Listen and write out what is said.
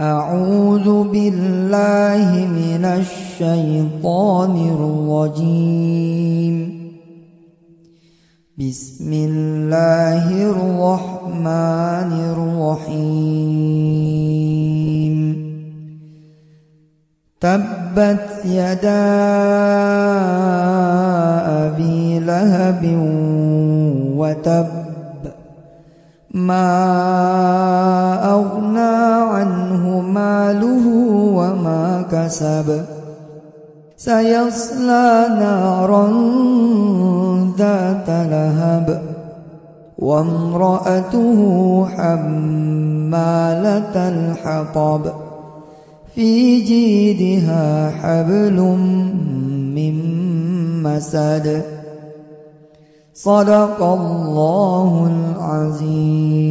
أعوذ بالله من الشيطان الرجيم. بسم الله الرحمن الرحيم. تبت يدا أبي لهب وتب. ما ماله وما كسب. سيصلى نارا ذات لهب. وامرأته حمالة الحطب. في جيدها حبل من مسد. صدق الله العظيم.